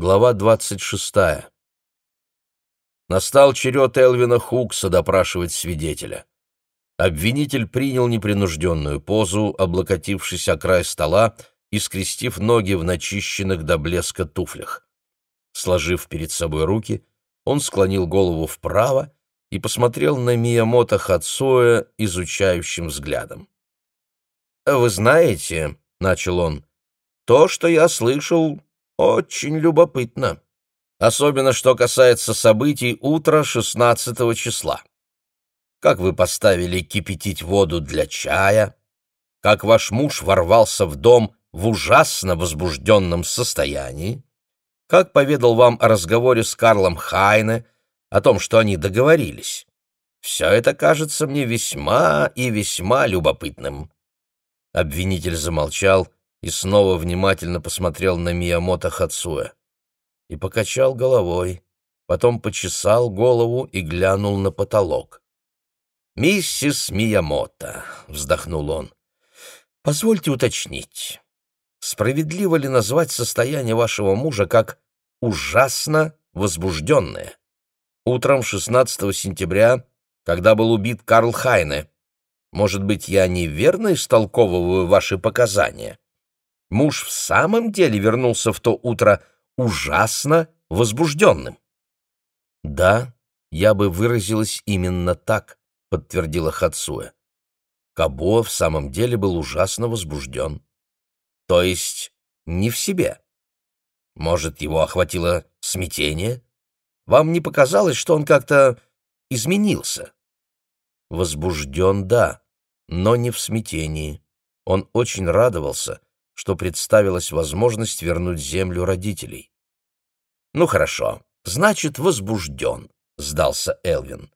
Глава двадцать шестая. Настал черед Элвина Хукса допрашивать свидетеля. Обвинитель принял непринужденную позу, облокотившись о край стола и скрестив ноги в начищенных до блеска туфлях. Сложив перед собой руки, он склонил голову вправо и посмотрел на Миямото Хацуэ изучающим взглядом. «Вы знаете, — начал он, — то, что я слышал, очень любопытно, особенно что касается событий утра 16 числа. Как вы поставили кипятить воду для чая, как ваш муж ворвался в дом в ужасно возбужденном состоянии, как поведал вам о разговоре с Карлом Хайне, о том, что они договорились. Все это кажется мне весьма и весьма любопытным. Обвинитель замолчал и снова внимательно посмотрел на Миямото Хацуэ и покачал головой, потом почесал голову и глянул на потолок. «Миссис Миямото», — вздохнул он, — «позвольте уточнить, справедливо ли назвать состояние вашего мужа как ужасно возбужденное? Утром 16 сентября, когда был убит Карл Хайне, может быть, я неверно истолковываю ваши показания?» Муж в самом деле вернулся в то утро ужасно возбужденным. «Да, я бы выразилась именно так», — подтвердила Хацуэ. Кабо в самом деле был ужасно возбужден. То есть не в себе. Может, его охватило смятение? Вам не показалось, что он как-то изменился? Возбужден, да, но не в смятении. Он очень радовался, что представилась возможность вернуть землю родителей. «Ну хорошо, значит, возбужден», — сдался Элвин.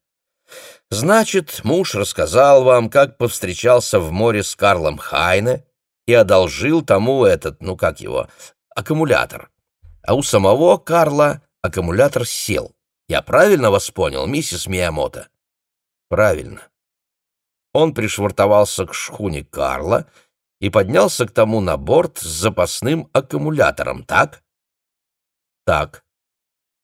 «Значит, муж рассказал вам, как повстречался в море с Карлом Хайне и одолжил тому этот, ну как его, аккумулятор. А у самого Карла аккумулятор сел. Я правильно вас понял, миссис Миямото?» «Правильно». Он пришвартовался к шхуне Карла и поднялся к тому на борт с запасным аккумулятором, так? Так.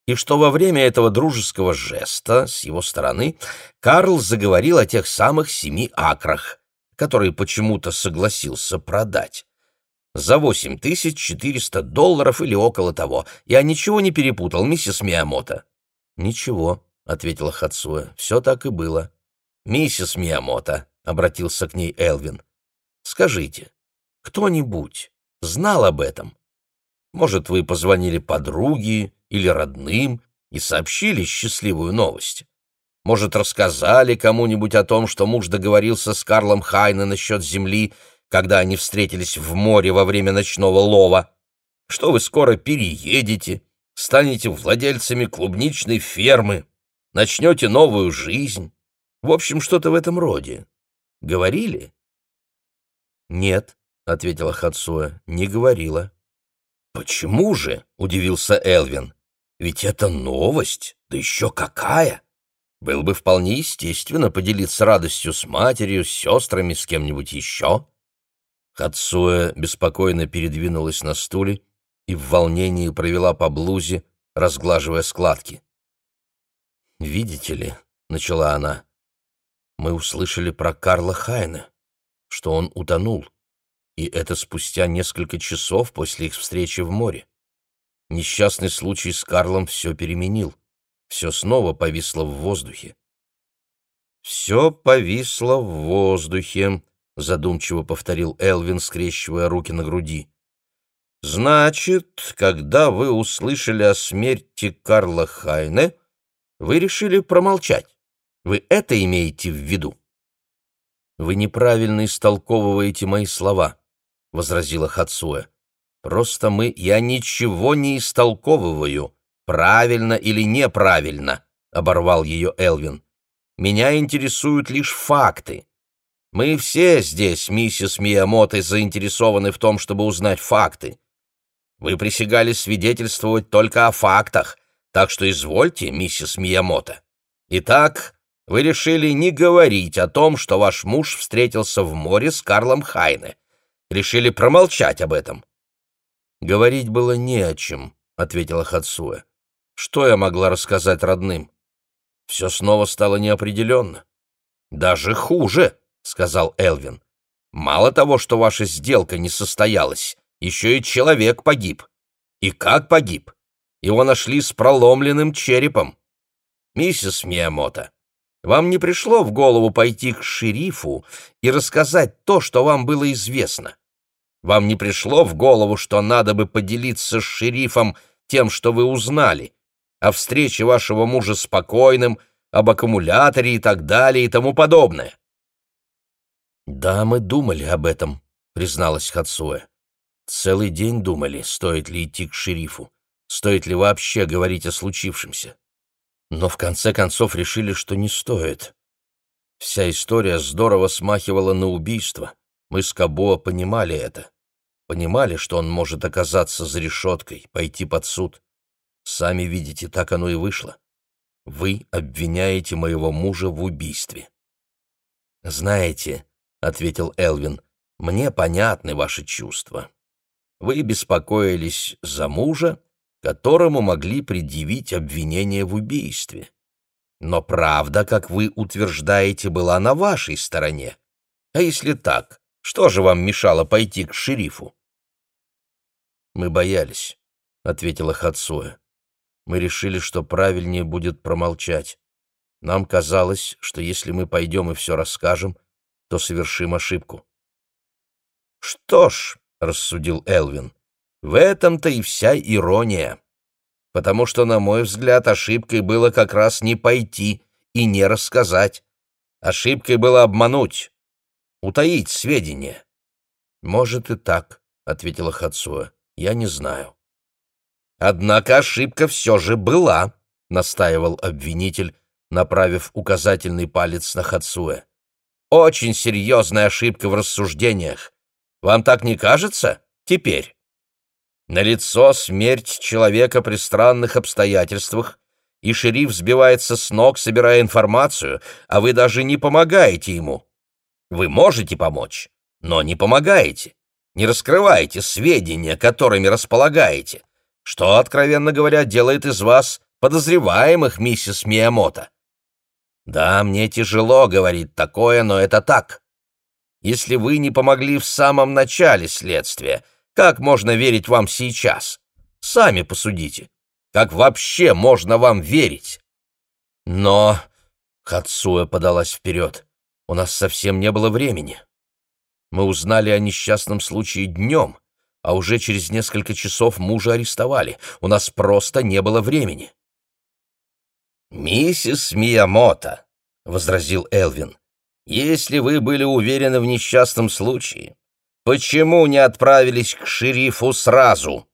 И что во время этого дружеского жеста с его стороны Карл заговорил о тех самых семи акрах, которые почему-то согласился продать. За восемь тысяч четыреста долларов или около того. Я ничего не перепутал, миссис Миямото. Ничего, — ответила Хацуэ, — все так и было. Миссис Миямото, — обратился к ней Элвин, Скажите, кто-нибудь знал об этом? Может, вы позвонили подруге или родным и сообщили счастливую новость? Может, рассказали кому-нибудь о том, что муж договорился с Карлом Хайне насчет земли, когда они встретились в море во время ночного лова? Что вы скоро переедете, станете владельцами клубничной фермы, начнете новую жизнь? В общем, что-то в этом роде. Говорили? «Нет», — ответила Хацуэ, — «не говорила». «Почему же?» — удивился Элвин. «Ведь это новость, да еще какая!» Было бы вполне естественно поделиться радостью с матерью, с сестрами, с кем-нибудь еще. Хацуэ беспокойно передвинулась на стуле и в волнении провела по блузе, разглаживая складки. «Видите ли», — начала она, — «мы услышали про Карла Хайна что он утонул, и это спустя несколько часов после их встречи в море. Несчастный случай с Карлом все переменил, все снова повисло в воздухе. «Все повисло в воздухе», — задумчиво повторил Элвин, скрещивая руки на груди. «Значит, когда вы услышали о смерти Карла Хайне, вы решили промолчать. Вы это имеете в виду?» «Вы неправильно истолковываете мои слова», — возразила Хацуэ. «Просто мы... Я ничего не истолковываю, правильно или неправильно», — оборвал ее Элвин. «Меня интересуют лишь факты. Мы все здесь, миссис Миямото, заинтересованы в том, чтобы узнать факты. Вы присягали свидетельствовать только о фактах, так что извольте, миссис Миямото. Итак, вы решили не говорить о том, что ваш муж встретился в море с Карлом Хайне. Решили промолчать об этом. Говорить было не о чем, ответила Хацуэ. «Что я могла рассказать родным?» Все снова стало неопределенно. «Даже хуже», — сказал Элвин. «Мало того, что ваша сделка не состоялась, еще и человек погиб. И как погиб? Его нашли с проломленным черепом. Миссис Миямото, вам не пришло в голову пойти к шерифу и рассказать то, что вам было известно? Вам не пришло в голову, что надо бы поделиться с шерифом тем, что вы узнали, о встрече вашего мужа с покойным, об аккумуляторе и так далее и тому подобное?» «Да, мы думали об этом», — призналась Хацуэ. «Целый день думали, стоит ли идти к шерифу, стоит ли вообще говорить о случившемся но в конце концов решили, что не стоит. Вся история здорово смахивала на убийство. Мы с Кабоа понимали это. Понимали, что он может оказаться за решеткой, пойти под суд. Сами видите, так оно и вышло. Вы обвиняете моего мужа в убийстве. «Знаете», — ответил Элвин, — «мне понятны ваши чувства. Вы беспокоились за мужа, которому могли предъявить обвинение в убийстве. Но правда, как вы утверждаете, была на вашей стороне. А если так, что же вам мешало пойти к шерифу? Мы боялись, ответила Хацуэ. Мы решили, что правильнее будет промолчать. Нам казалось, что если мы пойдем и все расскажем, то совершим ошибку. Что ж, рассудил Элвин, в этом-то и вся ирония. Потому что, на мой взгляд, ошибкой было как раз не пойти и не рассказать. Ошибкой было обмануть, утаить сведения. «Может и так», — ответила Хацуа. «Я не знаю». «Однако ошибка все же была», — настаивал обвинитель, направив указательный палец на Хацуэ. «Очень серьезная ошибка в рассуждениях. Вам так не кажется? Теперь?» Налицо смерть человека при странных обстоятельствах, и шериф сбивается с ног, собирая информацию, а вы даже не помогаете ему. Вы можете помочь, но не помогаете, не раскрываете сведения, которыми располагаете, что, откровенно говоря, делает из вас подозреваемых, миссис Миямото. Да, мне тяжело говорить такое, но это так. Если вы не помогли в самом начале следствия — как можно верить вам сейчас? Сами посудите. Как вообще можно вам верить? Но... Хацуя подалась вперед. У нас совсем не было времени. Мы узнали о несчастном случае днем, а уже через несколько часов мужа арестовали. У нас просто не было времени. «Миссис Миямото», — возразил Элвин, — «если вы были уверены в несчастном случае, Почему не отправились к шерифу сразу?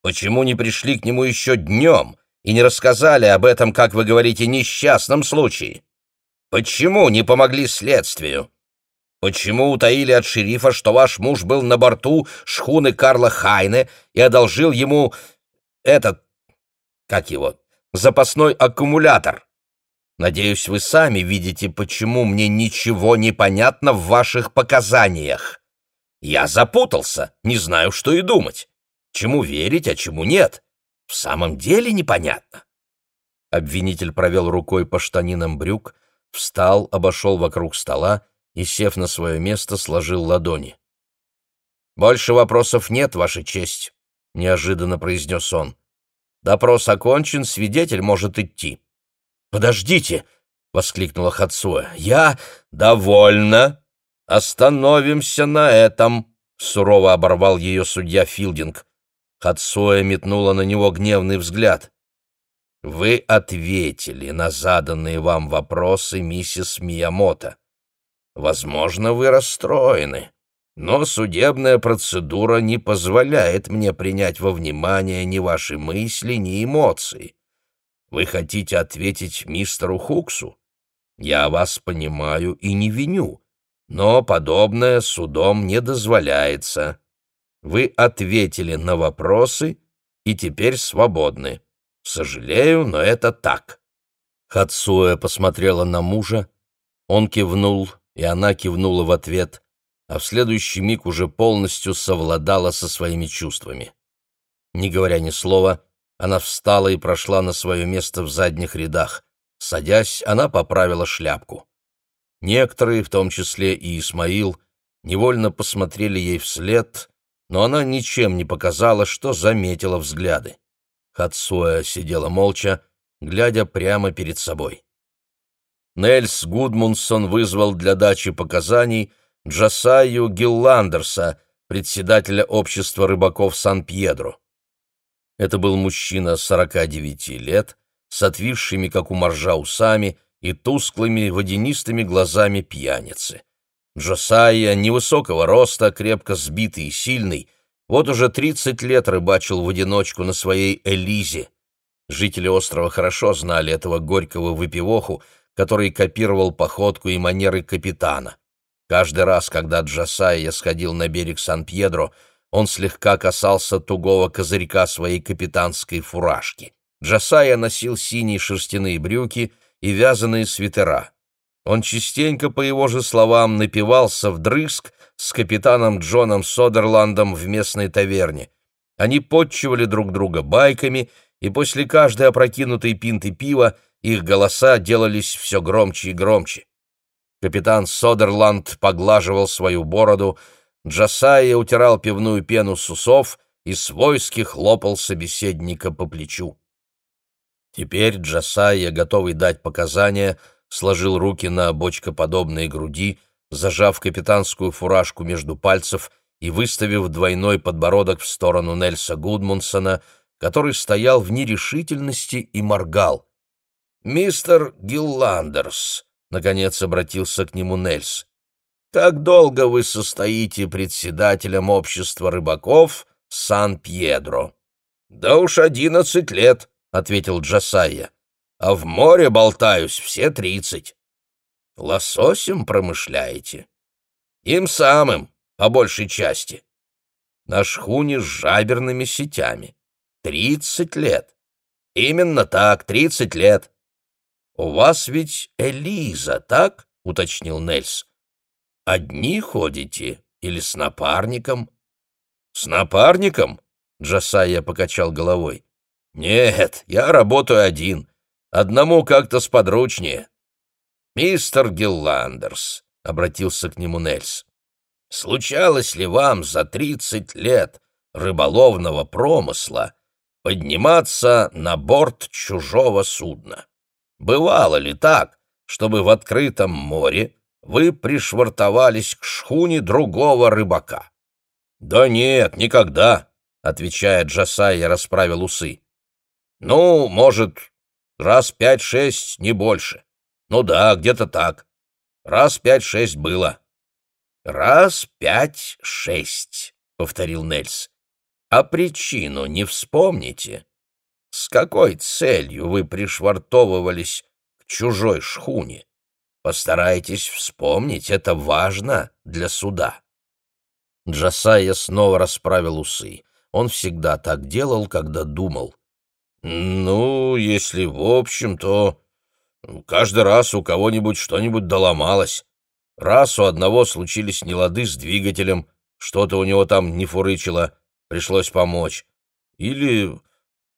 Почему не пришли к нему еще днем и не рассказали об этом, как вы говорите, несчастном случае? Почему не помогли следствию? Почему утаили от шерифа, что ваш муж был на борту шхуны Карла Хайне и одолжил ему этот, как его, запасной аккумулятор? Надеюсь, вы сами видите, почему мне ничего не понятно в ваших показаниях. Я запутался, не знаю, что и думать. Чему верить, а чему нет? В самом деле непонятно. Обвинитель провел рукой по штанинам брюк, встал, обошел вокруг стола и, сев на свое место, сложил ладони. «Больше вопросов нет, Ваша честь», — неожиданно произнес он. «Допрос окончен, свидетель может идти». «Подождите!» — воскликнула Хацуэ. «Я...» «Довольно!» «Остановимся на этом!» — сурово оборвал ее судья Филдинг. Хацуэ метнула на него гневный взгляд. «Вы ответили на заданные вам вопросы, миссис Миямото. Возможно, вы расстроены, но судебная процедура не позволяет мне принять во внимание ни ваши мысли, ни эмоции. Вы хотите ответить мистеру Хуксу? Я вас понимаю и не виню» но подобное судом не дозволяется. Вы ответили на вопросы и теперь свободны. Сожалею, но это так». Хацуэ посмотрела на мужа, он кивнул, и она кивнула в ответ, а в следующий миг уже полностью совладала со своими чувствами. Не говоря ни слова, она встала и прошла на свое место в задних рядах. Садясь, она поправила шляпку. Некоторые, в том числе и Исмаил, невольно посмотрели ей вслед, но она ничем не показала, что заметила взгляды. Хацуя сидела молча, глядя прямо перед собой. Нельс Гудмунсон вызвал для дачи показаний Джасаю Гилландерса, председателя общества рыбаков Сан-Пьедро. Это был мужчина 49 лет, с отвисшими, как у моржа, усами и тусклыми водянистыми глазами пьяницы. Джосайя, невысокого роста, крепко сбитый и сильный, вот уже 30 лет рыбачил в одиночку на своей Элизе. Жители острова хорошо знали этого горького выпивоху, который копировал походку и манеры капитана. Каждый раз, когда Джосайя сходил на берег Сан-Пьедро, он слегка касался тугого козырька своей капитанской фуражки. Джосайя носил синие шерстяные брюки и вязаные свитера. Он частенько, по его же словам, напивался вдрызг с капитаном Джоном Содерландом в местной таверне. Они подчивали друг друга байками, и после каждой опрокинутой пинты пива их голоса делались все громче и громче. Капитан Содерланд поглаживал свою бороду, Джасайя утирал пивную пену с усов и свойски хлопал собеседника по плечу. Теперь Джасайя, готовый дать показания, — сложил руки на бочкоподобной груди, зажав капитанскую фуражку между пальцев и выставив двойной подбородок в сторону Нельса Гудмунсона, который стоял в нерешительности и моргал. «Мистер Гилландерс», — наконец обратился к нему Нельс, — «как долго вы состоите председателем общества рыбаков Сан-Пьедро?» «Да уж одиннадцать лет», — ответил Джасайя а в море болтаюсь все тридцать. Лососем промышляете? Им самым, по большей части. На шхуне с жаберными сетями. Тридцать лет. Именно так, тридцать лет. У вас ведь Элиза, так? — уточнил Нельс. Одни ходите или с напарником? С напарником? Джасайя покачал головой. Нет, я работаю один. Одному как-то сподручнее. «Мистер Гилландерс», — обратился к нему Нельс, — «случалось ли вам за тридцать лет рыболовного промысла подниматься на борт чужого судна? Бывало ли так, чтобы в открытом море вы пришвартовались к шхуне другого рыбака?» «Да нет, никогда», — отвечая Джасайя, расправил усы. «Ну, может, Раз пять-шесть, не больше. Ну да, где-то так. Раз пять-шесть было. Раз пять-шесть, повторил Нельс. А причину не вспомните? С какой целью вы пришвартовывались к чужой шхуне? Постарайтесь вспомнить, это важно для суда. Джасая снова расправил усы. Он всегда так делал, когда думал. «Ну, если в общем, то каждый раз у кого-нибудь что-нибудь доломалось. Раз у одного случились нелады с двигателем, что-то у него там не фурычило, пришлось помочь. Или...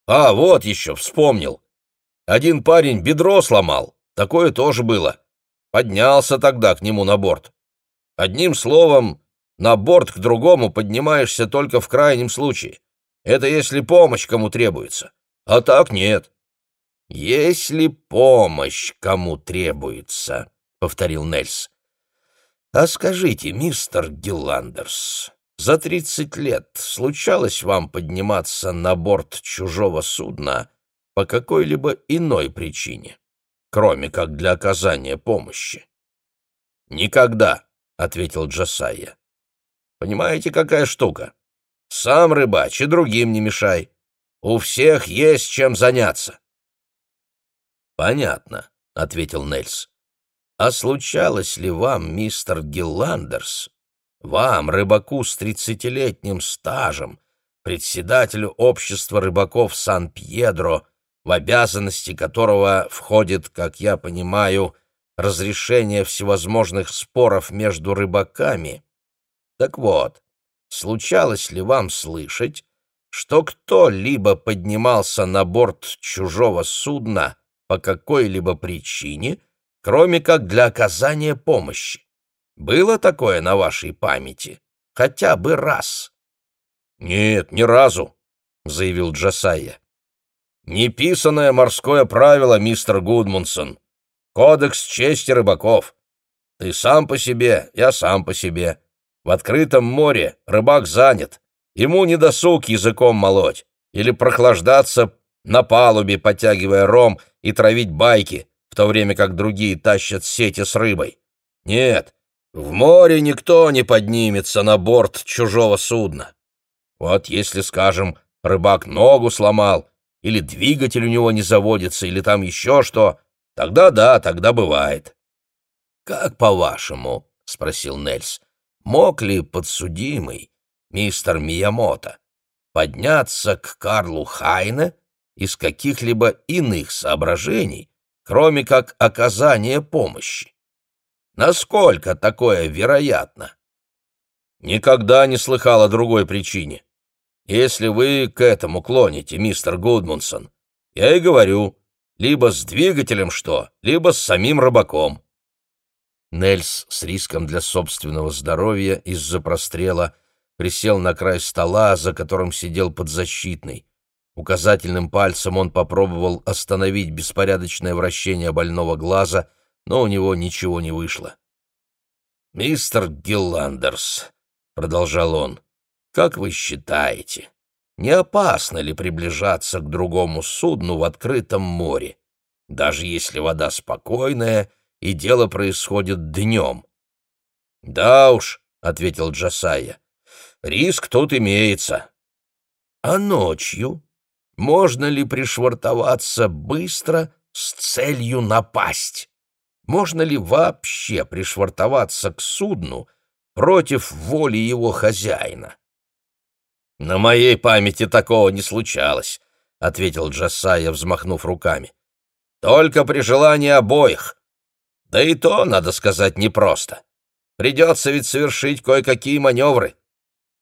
А, вот еще, вспомнил. Один парень бедро сломал, такое тоже было. Поднялся тогда к нему на борт. Одним словом, на борт к другому поднимаешься только в крайнем случае. Это если помощь кому требуется. А так нет. Если помощь кому требуется, повторил Нельс. А скажите, мистер Гилландерс, за тридцать лет случалось вам подниматься на борт чужого судна по какой-либо иной причине, кроме как для оказания помощи? Никогда, ответил Джасайя. Понимаете, какая штука? Сам рыбач и другим не мешай. У всех есть чем заняться. Понятно, ответил Нельс. А случалось ли вам, мистер Гилландерс, вам, рыбаку с тридцатилетним стажем, председателю общества рыбаков Сан-Пьедро, в обязанности которого входит, как я понимаю, разрешение всевозможных споров между рыбаками. Так вот, случалось ли вам слышать, что кто-либо поднимался на борт чужого судна по какой-либо причине, кроме как для оказания помощи? Было такое на вашей памяти? Хотя бы раз?» «Нет, ни разу», — заявил Джасайя. «Неписанное морское правило, мистер Гудмунсон. Кодекс чести рыбаков. Ты сам по себе, я сам по себе. В открытом море рыбак занят. Ему не досуг языком молоть или прохлаждаться на палубе, потягивая ром и травить байки, в то время как другие тащат сети с рыбой. Нет, в море никто не поднимется на борт чужого судна. Вот если, скажем, рыбак ногу сломал, или двигатель у него не заводится, или там еще что, тогда да, тогда бывает. «Как по-вашему?» — спросил Нельс. «Мог ли подсудимый, мистер Миямото, подняться к Карлу Хайне из каких-либо иных соображений, кроме как оказания помощи? Насколько такое вероятно?» «Никогда не слыхал о другой причине. Если вы к этому клоните, мистер Гудмунсон, я и говорю, либо с двигателем что, либо с самим рыбаком». Нельс с риском для собственного здоровья из-за прострела присел на край стола, за которым сидел подзащитный. Указательным пальцем он попробовал остановить беспорядочное вращение больного глаза, но у него ничего не вышло. «Мистер Гилландерс», — продолжал он, — «как вы считаете, не опасно ли приближаться к другому судну в открытом море, даже если вода спокойная и дело происходит днем. «Да уж», — ответил Джасая, — «риск тут имеется». «А ночью можно ли пришвартоваться быстро с целью напасть? Можно ли вообще пришвартоваться к судну против воли его хозяина?» «На моей памяти такого не случалось», — ответил Джасая, взмахнув руками. «Только при желании обоих, да и то, надо сказать, непросто. Придется ведь совершить кое-какие маневры.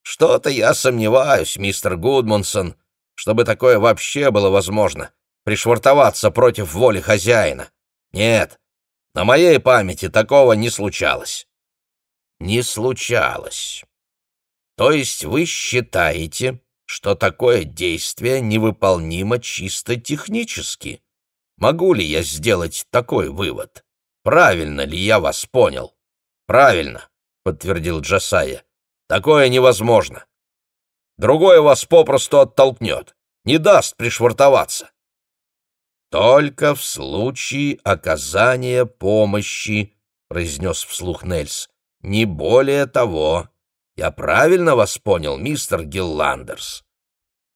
Что-то я сомневаюсь, мистер Гудмунсон, чтобы такое вообще было возможно, пришвартоваться против воли хозяина. Нет, на моей памяти такого не случалось. Не случалось. То есть вы считаете, что такое действие невыполнимо чисто технически? Могу ли я сделать такой вывод? Правильно ли я вас понял? Правильно, подтвердил Джасая. Такое невозможно. Другое вас попросту оттолкнет, не даст пришвартоваться. Только в случае оказания помощи, произнес вслух Нельс. Не более того. Я правильно вас понял, мистер Гилландерс?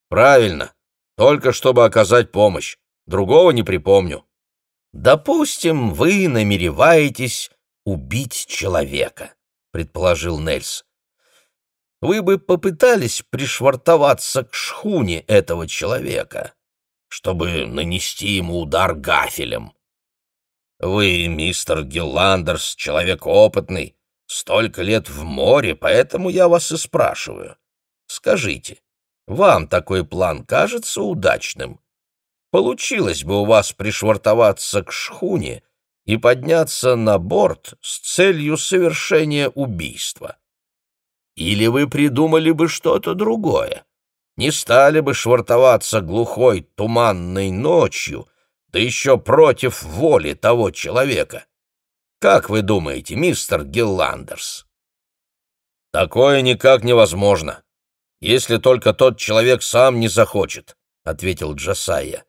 Правильно. Только чтобы оказать помощь. Другого не припомню. «Допустим, вы намереваетесь убить человека», — предположил Нельс. «Вы бы попытались пришвартоваться к шхуне этого человека, чтобы нанести ему удар гафелем. Вы, мистер Гилландерс, человек опытный, столько лет в море, поэтому я вас и спрашиваю. Скажите, вам такой план кажется удачным?» получилось бы у вас пришвартоваться к шхуне и подняться на борт с целью совершения убийства. Или вы придумали бы что-то другое, не стали бы швартоваться глухой туманной ночью, да еще против воли того человека. Как вы думаете, мистер Гилландерс? Такое никак невозможно, если только тот человек сам не захочет, — ответил Джасайя.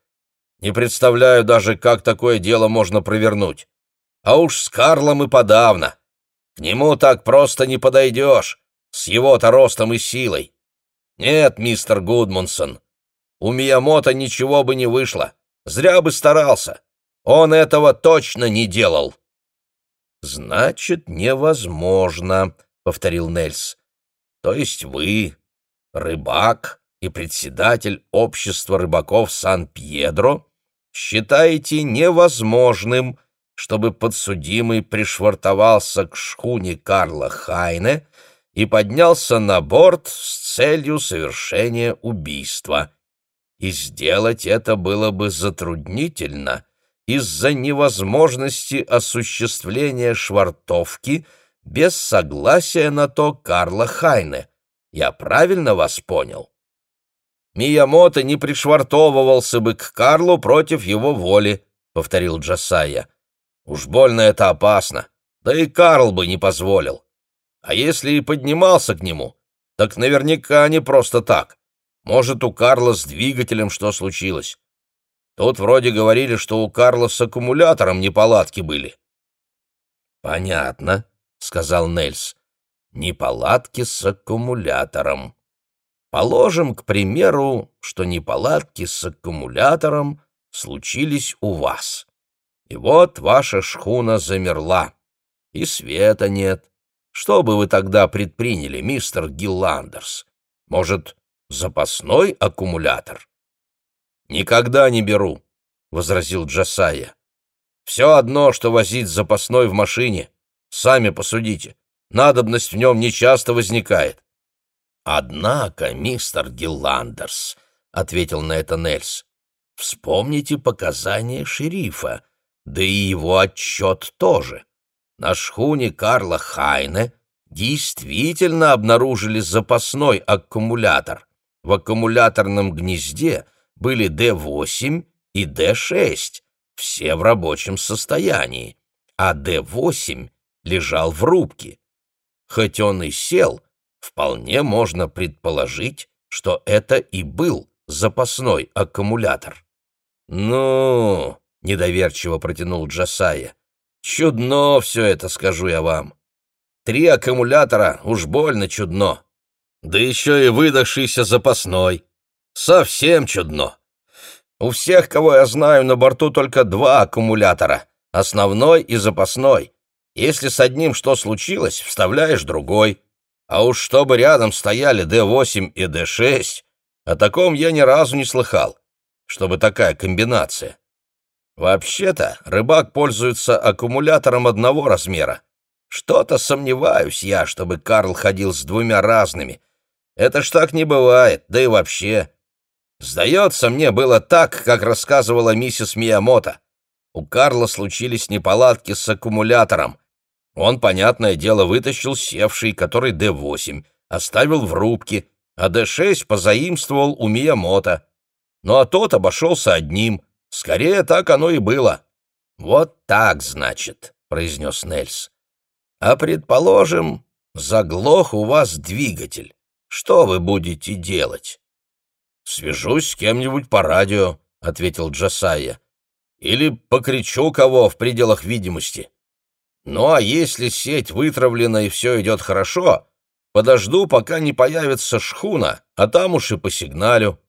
Не представляю даже, как такое дело можно провернуть. А уж с Карлом и подавно. К нему так просто не подойдешь, с его-то ростом и силой. Нет, мистер Гудмунсон, у Миямото ничего бы не вышло. Зря бы старался. Он этого точно не делал. «Значит, невозможно», — повторил Нельс. «То есть вы, рыбак и председатель общества рыбаков Сан-Пьедро, считаете невозможным, чтобы подсудимый пришвартовался к шхуне Карла Хайне и поднялся на борт с целью совершения убийства. И сделать это было бы затруднительно из-за невозможности осуществления швартовки без согласия на то Карла Хайне. Я правильно вас понял? Миямото не пришвартовывался бы к Карлу против его воли, — повторил Джасая. Уж больно это опасно, да и Карл бы не позволил. А если и поднимался к нему, так наверняка не просто так. Может, у Карла с двигателем что случилось. Тут вроде говорили, что у Карла с аккумулятором неполадки были. «Понятно», — сказал Нельс. «Неполадки с аккумулятором. Положим, к примеру, что неполадки с аккумулятором случились у вас. И вот ваша шхуна замерла, и света нет. Что бы вы тогда предприняли, мистер Гилландерс? Может, запасной аккумулятор? Никогда не беру, возразил Джасая. Все одно, что возить запасной в машине. Сами посудите. Надобность в нем нечасто возникает. Однако, мистер Гилландерс, ответил на это Нельс, вспомните показания шерифа, да и его отчет тоже. На шхуне Карла Хайне действительно обнаружили запасной аккумулятор. В аккумуляторном гнезде были D8 и D6, все в рабочем состоянии, а D8 лежал в рубке. Хоть он и сел, вполне можно предположить, что это и был запасной аккумулятор. «Ну...» — недоверчиво протянул Джасая. «Чудно все это, скажу я вам. Три аккумулятора уж больно чудно. Да еще и выдохшийся запасной. Совсем чудно. У всех, кого я знаю, на борту только два аккумулятора, основной и запасной. Если с одним что случилось, вставляешь другой. А уж чтобы рядом стояли D8 и D6, о таком я ни разу не слыхал, чтобы такая комбинация. Вообще-то рыбак пользуется аккумулятором одного размера. Что-то сомневаюсь я, чтобы Карл ходил с двумя разными. Это ж так не бывает, да и вообще. Сдается мне, было так, как рассказывала миссис Миямото. У Карла случились неполадки с аккумулятором. Он, понятное дело, вытащил севший, который D8, оставил в рубке, а D6 позаимствовал у Миямото. Ну а тот обошелся одним. Скорее, так оно и было. «Вот так, значит», — произнес Нельс. «А предположим, заглох у вас двигатель. Что вы будете делать?» «Свяжусь с кем-нибудь по радио», — ответил Джасая. «Или покричу кого в пределах видимости. Ну а если сеть вытравлена и все идет хорошо, подожду, пока не появится шхуна, а там уж и посигналю».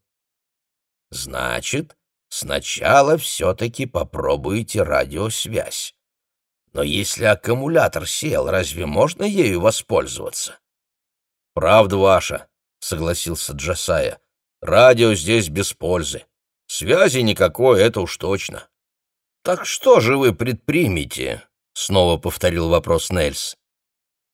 «Значит, сначала все-таки попробуйте радиосвязь. Но если аккумулятор сел, разве можно ею воспользоваться?» «Правда ваша», — согласился Джасая. Радио здесь без пользы. Связи никакой, это уж точно. Так что же вы предпримете? Снова повторил вопрос Нельс.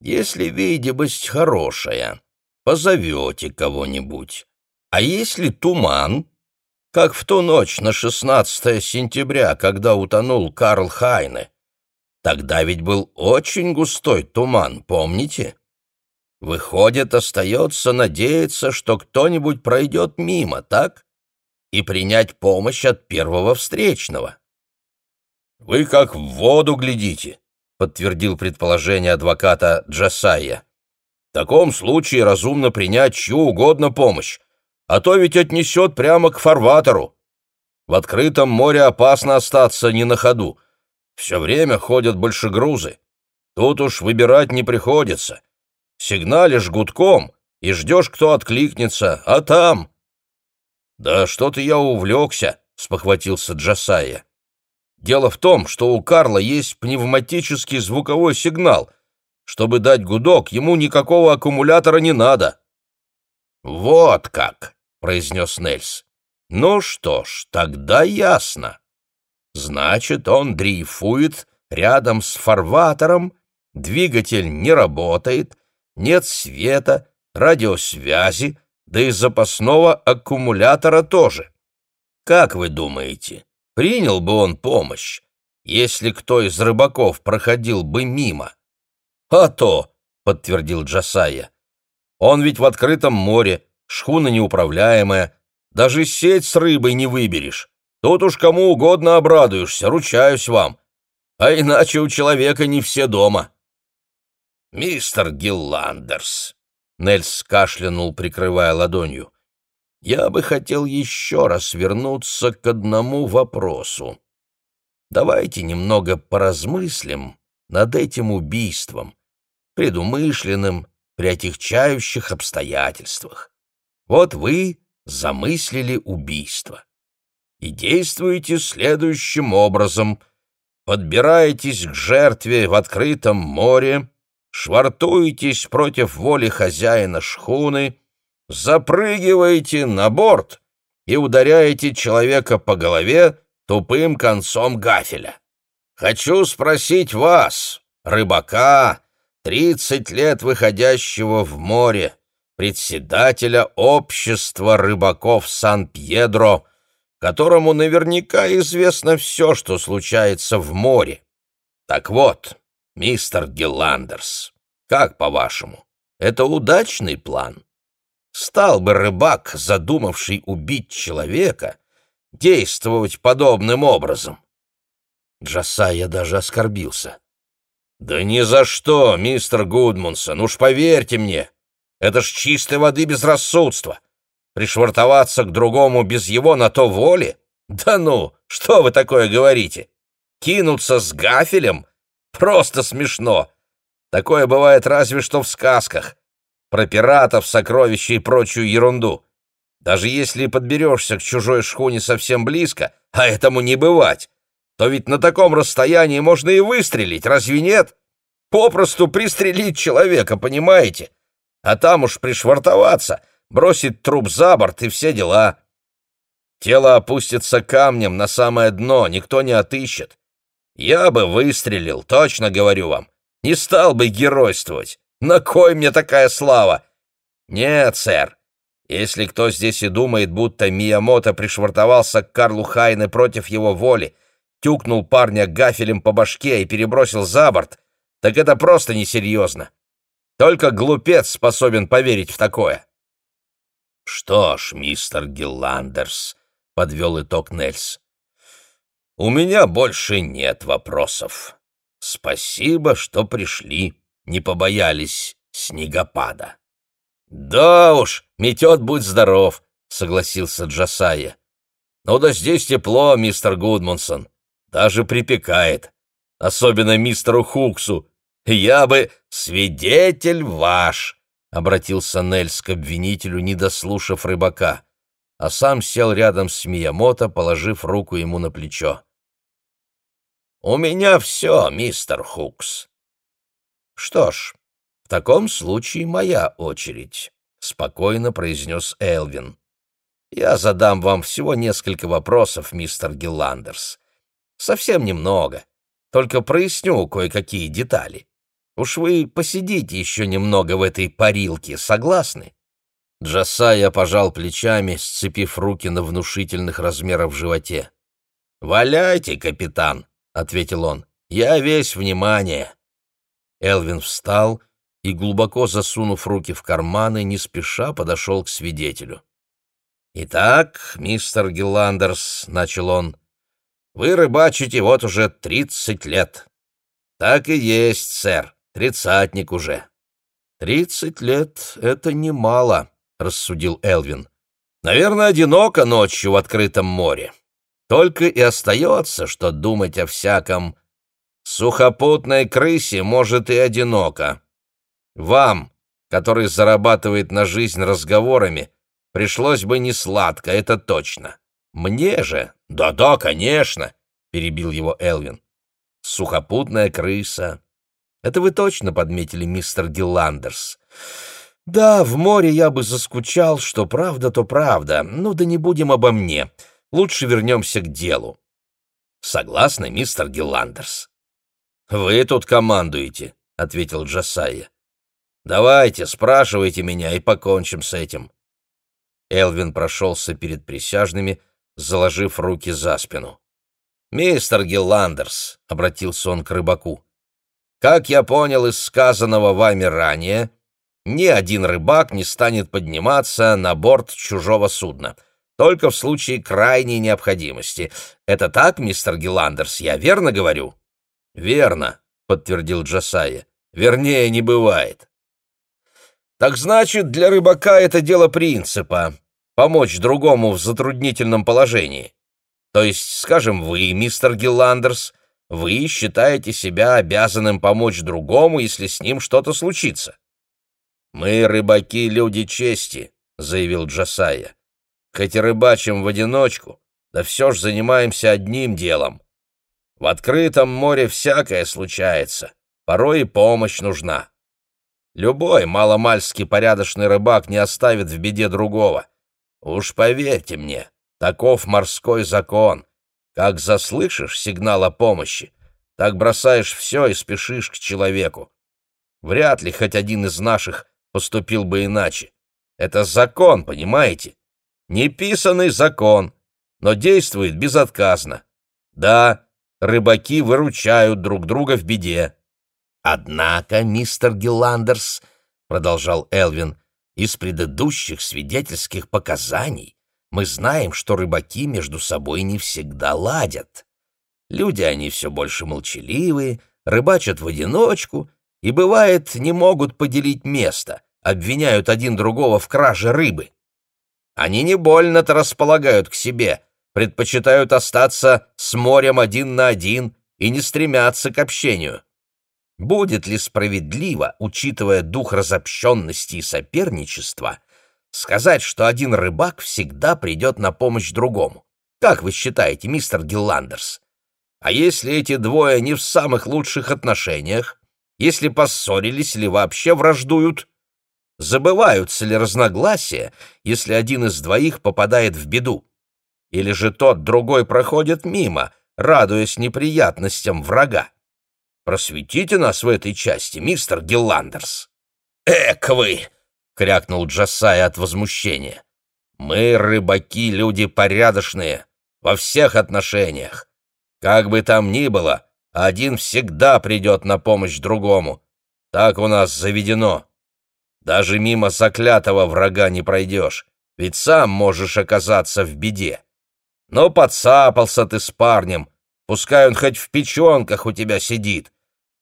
Если видимость хорошая, позовете кого-нибудь. А если туман, как в ту ночь на 16 сентября, когда утонул Карл Хайне, тогда ведь был очень густой туман, помните? Выходит, остается надеяться, что кто-нибудь пройдет мимо, так? И принять помощь от первого встречного. «Вы как в воду глядите», — подтвердил предположение адвоката Джасая. «В таком случае разумно принять чью угодно помощь, а то ведь отнесет прямо к фарватеру. В открытом море опасно остаться не на ходу. Все время ходят большегрузы. Тут уж выбирать не приходится. Сигналишь гудком и ждешь, кто откликнется, а там... «Да что-то я увлекся», — спохватился Джасая. «Дело в том, что у Карла есть пневматический звуковой сигнал. Чтобы дать гудок, ему никакого аккумулятора не надо». «Вот как», — произнес Нельс. «Ну что ж, тогда ясно. Значит, он дрейфует рядом с фарватером, двигатель не работает, нет света, радиосвязи, да и запасного аккумулятора тоже. Как вы думаете, принял бы он помощь, если кто из рыбаков проходил бы мимо? — А то, — подтвердил Джасая, — он ведь в открытом море, шхуна неуправляемая, даже сеть с рыбой не выберешь. Тут уж кому угодно обрадуешься, ручаюсь вам. А иначе у человека не все дома. «Мистер Гилландерс», — Нельс кашлянул, прикрывая ладонью, — «я бы хотел еще раз вернуться к одному вопросу. Давайте немного поразмыслим над этим убийством, предумышленным, при отягчающих обстоятельствах. Вот вы замыслили убийство и действуете следующим образом. Подбираетесь к жертве в открытом море, швартуетесь против воли хозяина шхуны, запрыгиваете на борт и ударяете человека по голове тупым концом гафеля. Хочу спросить вас, рыбака, тридцать лет выходящего в море, председателя общества рыбаков Сан-Пьедро, которому наверняка известно все, что случается в море. Так вот, мистер Гелландерс, как по-вашему, это удачный план? Стал бы рыбак, задумавший убить человека, действовать подобным образом? Джасая даже оскорбился. «Да ни за что, мистер Гудмунсон, уж поверьте мне, это ж чистой воды безрассудство. Пришвартоваться к другому без его на то воли? Да ну, что вы такое говорите? Кинуться с гафелем? Просто смешно. Такое бывает разве что в сказках. Про пиратов, сокровища и прочую ерунду. Даже если подберешься к чужой шхуне совсем близко, а этому не бывать, то ведь на таком расстоянии можно и выстрелить, разве нет? Попросту пристрелить человека, понимаете? А там уж пришвартоваться — бросит труп за борт и все дела. Тело опустится камнем на самое дно, никто не отыщет. Я бы выстрелил, точно говорю вам. Не стал бы геройствовать. На кой мне такая слава? Нет, сэр. Если кто здесь и думает, будто Миямото пришвартовался к Карлу Хайне против его воли, тюкнул парня гафелем по башке и перебросил за борт, так это просто несерьезно. Только глупец способен поверить в такое. «Что ж, мистер Гилландерс», — подвел итог Нельс, — «у меня больше нет вопросов. Спасибо, что пришли, не побоялись снегопада». «Да уж, метет, будь здоров», — согласился Джасая. «Ну да здесь тепло, мистер Гудмунсон, даже припекает, особенно мистеру Хуксу. Я бы свидетель ваш», обратился Нельс к обвинителю, не дослушав рыбака, а сам сел рядом с Миямото, положив руку ему на плечо. «У меня все, мистер Хукс». «Что ж, в таком случае моя очередь», — спокойно произнес Элвин. «Я задам вам всего несколько вопросов, мистер Гилландерс. Совсем немного, только проясню кое-какие детали. Уж вы посидите еще немного в этой парилке, согласны?» Джасая пожал плечами, сцепив руки на внушительных размерах животе. «Валяйте, капитан», — ответил он, — «я весь внимание». Элвин встал и, глубоко засунув руки в карманы, не спеша подошел к свидетелю. «Итак, мистер Гилландерс», — начал он, — «вы рыбачите вот уже тридцать лет». «Так и есть, сэр. Тридцатник уже. Тридцать лет — это немало, — рассудил Элвин. Наверное, одиноко ночью в открытом море. Только и остается, что думать о всяком. Сухопутной крысе, может, и одиноко. Вам, который зарабатывает на жизнь разговорами, пришлось бы не сладко, это точно. Мне же... Да-да, конечно, — перебил его Элвин. Сухопутная крыса, это вы точно подметили, мистер Гилландерс. Да, в море я бы заскучал, что правда, то правда. Ну да не будем обо мне. Лучше вернемся к делу. Согласны, мистер Гилландерс? Вы тут командуете, ответил Джасайя. Давайте, спрашивайте меня и покончим с этим. Элвин прошелся перед присяжными, заложив руки за спину. «Мистер Гилландерс», — обратился он к рыбаку, — «как я понял из сказанного вами ранее, ни один рыбак не станет подниматься на борт чужого судна, только в случае крайней необходимости. Это так, мистер Гилландерс, я верно говорю?» «Верно», — подтвердил Джасая. «Вернее, не бывает». «Так значит, для рыбака это дело принципа — помочь другому в затруднительном положении. То есть, скажем, вы, мистер Гилландерс, вы считаете себя обязанным помочь другому, если с ним что-то случится?» «Мы, рыбаки, люди чести», — заявил Джасая. «Хоть и рыбачим в одиночку, да все ж занимаемся одним делом. В открытом море всякое случается, порой и помощь нужна. Любой маломальски порядочный рыбак не оставит в беде другого. Уж поверьте мне, таков морской закон. Как заслышишь сигнал о помощи, так бросаешь все и спешишь к человеку. Вряд ли хоть один из наших поступил бы иначе. Это закон, понимаете? Неписанный закон, но действует безотказно. Да, рыбаки выручают друг друга в беде. Однако, мистер Гилландерс, — продолжал Элвин, — из предыдущих свидетельских показаний мы знаем, что рыбаки между собой не всегда ладят. Люди они все больше молчаливые, рыбачат в одиночку и, бывает, не могут поделить место, обвиняют один другого в краже рыбы. Они не больно-то располагают к себе, предпочитают остаться с морем один на один и не стремятся к общению. Будет ли справедливо, учитывая дух разобщенности и соперничества, сказать, что один рыбак всегда придет на помощь другому? Как вы считаете, мистер Гилландерс? А если эти двое не в самых лучших отношениях, если поссорились или вообще враждуют, Забываются ли разногласия, если один из двоих попадает в беду? Или же тот другой проходит мимо, радуясь неприятностям врага? Просветите нас в этой части, мистер Гилландерс. «Эк вы!» — крякнул Джасай от возмущения. «Мы, рыбаки, люди порядочные, во всех отношениях. Как бы там ни было, один всегда придет на помощь другому. Так у нас заведено. Даже мимо заклятого врага не пройдешь, ведь сам можешь оказаться в беде. Но подцапался ты с парнем, пускай он хоть в печенках у тебя сидит,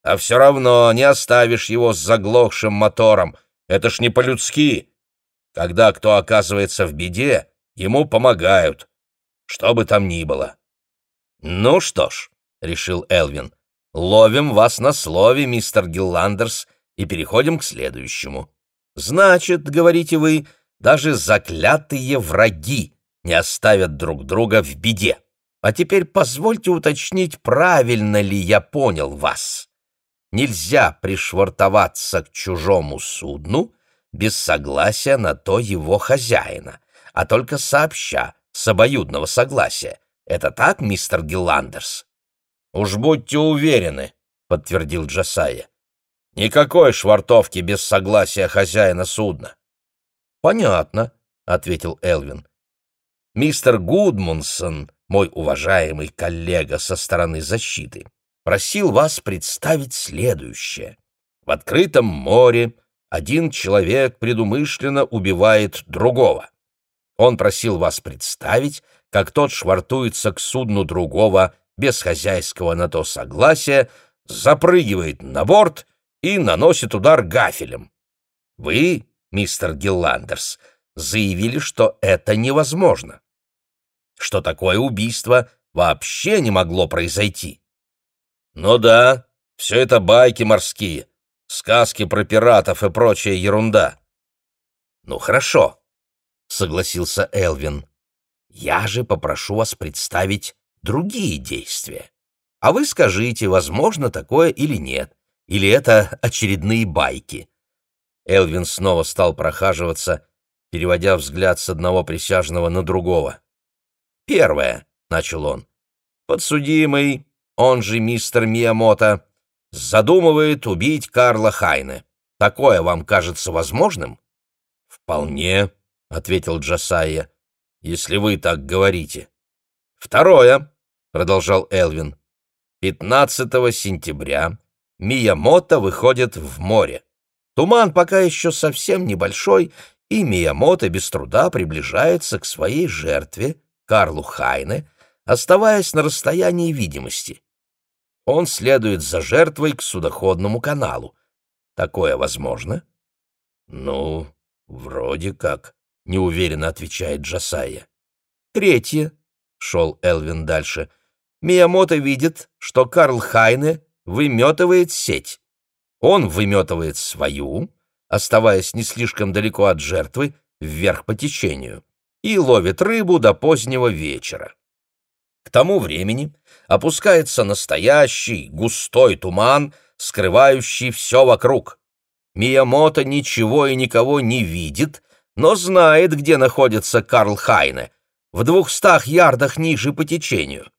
а все равно не оставишь его с заглохшим мотором, это ж не по-людски. Когда кто оказывается в беде, ему помогают, что бы там ни было. «Ну что ж», — решил Элвин, — «ловим вас на слове, мистер Гилландерс, и переходим к следующему». Значит, говорите вы, даже заклятые враги не оставят друг друга в беде. А теперь позвольте уточнить, правильно ли я понял вас. Нельзя пришвартоваться к чужому судну без согласия на то его хозяина, а только сообща, с обоюдного согласия. Это так, мистер Гилландерс? «Уж будьте уверены», — подтвердил Джасая. Никакой швартовки без согласия хозяина судна. Понятно, ответил Элвин. Мистер Гудмунсон, мой уважаемый коллега со стороны защиты, просил вас представить следующее. В открытом море один человек предумышленно убивает другого. Он просил вас представить, как тот швартуется к судну другого без хозяйского на то согласия, запрыгивает на борт и наносит удар гафелем. Вы, мистер Гилландерс, заявили, что это невозможно, что такое убийство вообще не могло произойти. Ну да, все это байки морские, сказки про пиратов и прочая ерунда. Ну хорошо, согласился Элвин. Я же попрошу вас представить другие действия. А вы скажите, возможно такое или нет. Или это очередные байки? Элвин снова стал прохаживаться, переводя взгляд с одного присяжного на другого. «Первое», — начал он, — «подсудимый, он же мистер Миямото, задумывает убить Карла Хайне. Такое вам кажется возможным? Вполне, ответил Джасайя, если вы так говорите. Второе, продолжал Элвин. 15 сентября Миямото выходит в море. Туман пока еще совсем небольшой, и Миямото без труда приближается к своей жертве, Карлу Хайне, оставаясь на расстоянии видимости. Он следует за жертвой к судоходному каналу. Такое возможно? Ну, вроде как, неуверенно отвечает Джасая. Третье, шел Элвин дальше. Миямото видит, что Карл Хайне выметывает сеть. Он выметывает свою, оставаясь не слишком далеко от жертвы, вверх по течению, и ловит рыбу до позднего вечера. К тому времени опускается настоящий густой туман, скрывающий все вокруг. Миямото ничего и никого не видит, но знает, где находится Карл Хайне, в двухстах ярдах ниже по течению.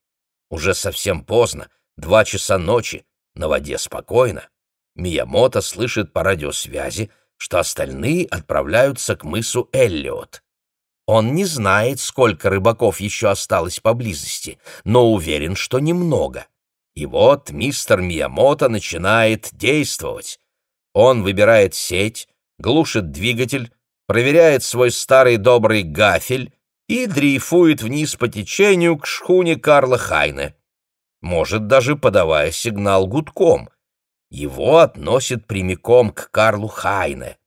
Уже совсем поздно, два часа ночи, на воде спокойно. Миямото слышит по радиосвязи, что остальные отправляются к мысу Эллиот. Он не знает, сколько рыбаков еще осталось поблизости, но уверен, что немного. И вот мистер Миямото начинает действовать. Он выбирает сеть, глушит двигатель, проверяет свой старый добрый гафель и дрейфует вниз по течению к шхуне Карла Хайне. Может, даже подавая сигнал гудком. Его относит прямиком к Карлу Хайне.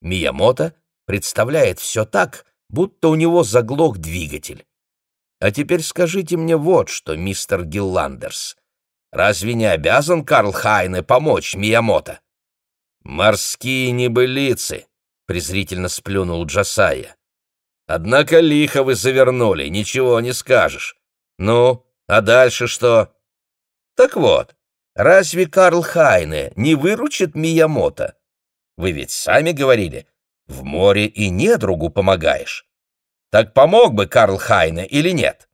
Миямото представляет все так, будто у него заглох двигатель. А теперь скажите мне вот что, мистер Гилландерс. Разве не обязан Карл Хайне помочь Миямото? «Морские небылицы», — презрительно сплюнул Джасая. «Однако лихо вы завернули, ничего не скажешь. Ну, а дальше что?» «Так вот, разве Карл Хайне не выручит Миямото? Вы ведь сами говорили, в море и недругу помогаешь. Так помог бы Карл Хайне или нет?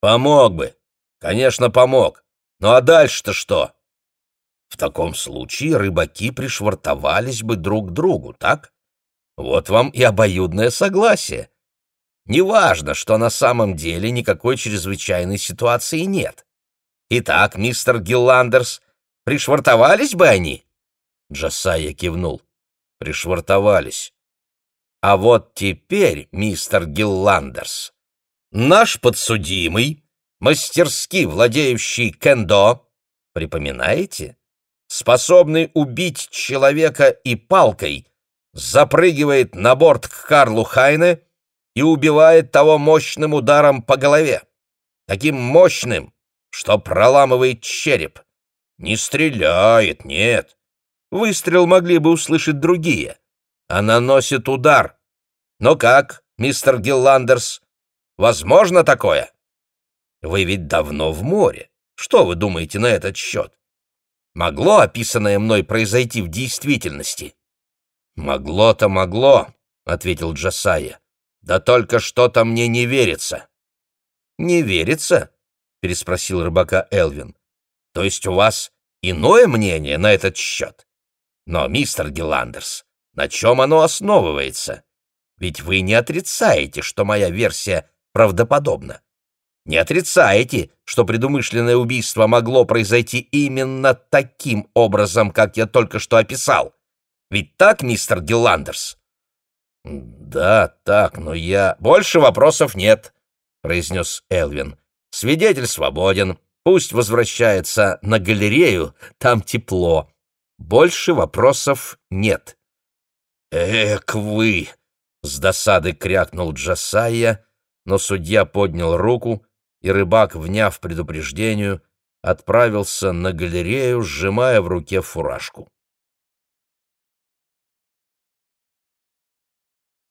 Помог бы. Конечно, помог. Ну а дальше-то что? В таком случае рыбаки пришвартовались бы друг к другу, так? Вот вам и обоюдное согласие. Неважно, что на самом деле никакой чрезвычайной ситуации нет. Итак, мистер Гилландерс, пришвартовались бы они? Джасая кивнул пришвартовались. А вот теперь, мистер Гилландерс, наш подсудимый, мастерски владеющий кендо, припоминаете, способный убить человека и палкой, запрыгивает на борт к Карлу Хайне и убивает того мощным ударом по голове. Таким мощным, что проламывает череп. Не стреляет, нет, Выстрел могли бы услышать другие. А наносит удар. Но как, мистер Гилландерс? Возможно такое? Вы ведь давно в море. Что вы думаете на этот счет? Могло описанное мной произойти в действительности? Могло-то могло, — ответил Джасая. Да только что-то мне не верится. Не верится? — переспросил рыбака Элвин. То есть у вас иное мнение на этот счет? Но, мистер Геландерс, на чем оно основывается? Ведь вы не отрицаете, что моя версия правдоподобна. Не отрицаете, что предумышленное убийство могло произойти именно таким образом, как я только что описал. Ведь так, мистер Геландерс? Да, так, но я... Больше вопросов нет, произнес Элвин. Свидетель свободен. Пусть возвращается на галерею, там тепло. Больше вопросов нет. «Эк вы!» — с досады крякнул Джасая, но судья поднял руку, и рыбак, вняв предупреждению, отправился на галерею, сжимая в руке фуражку.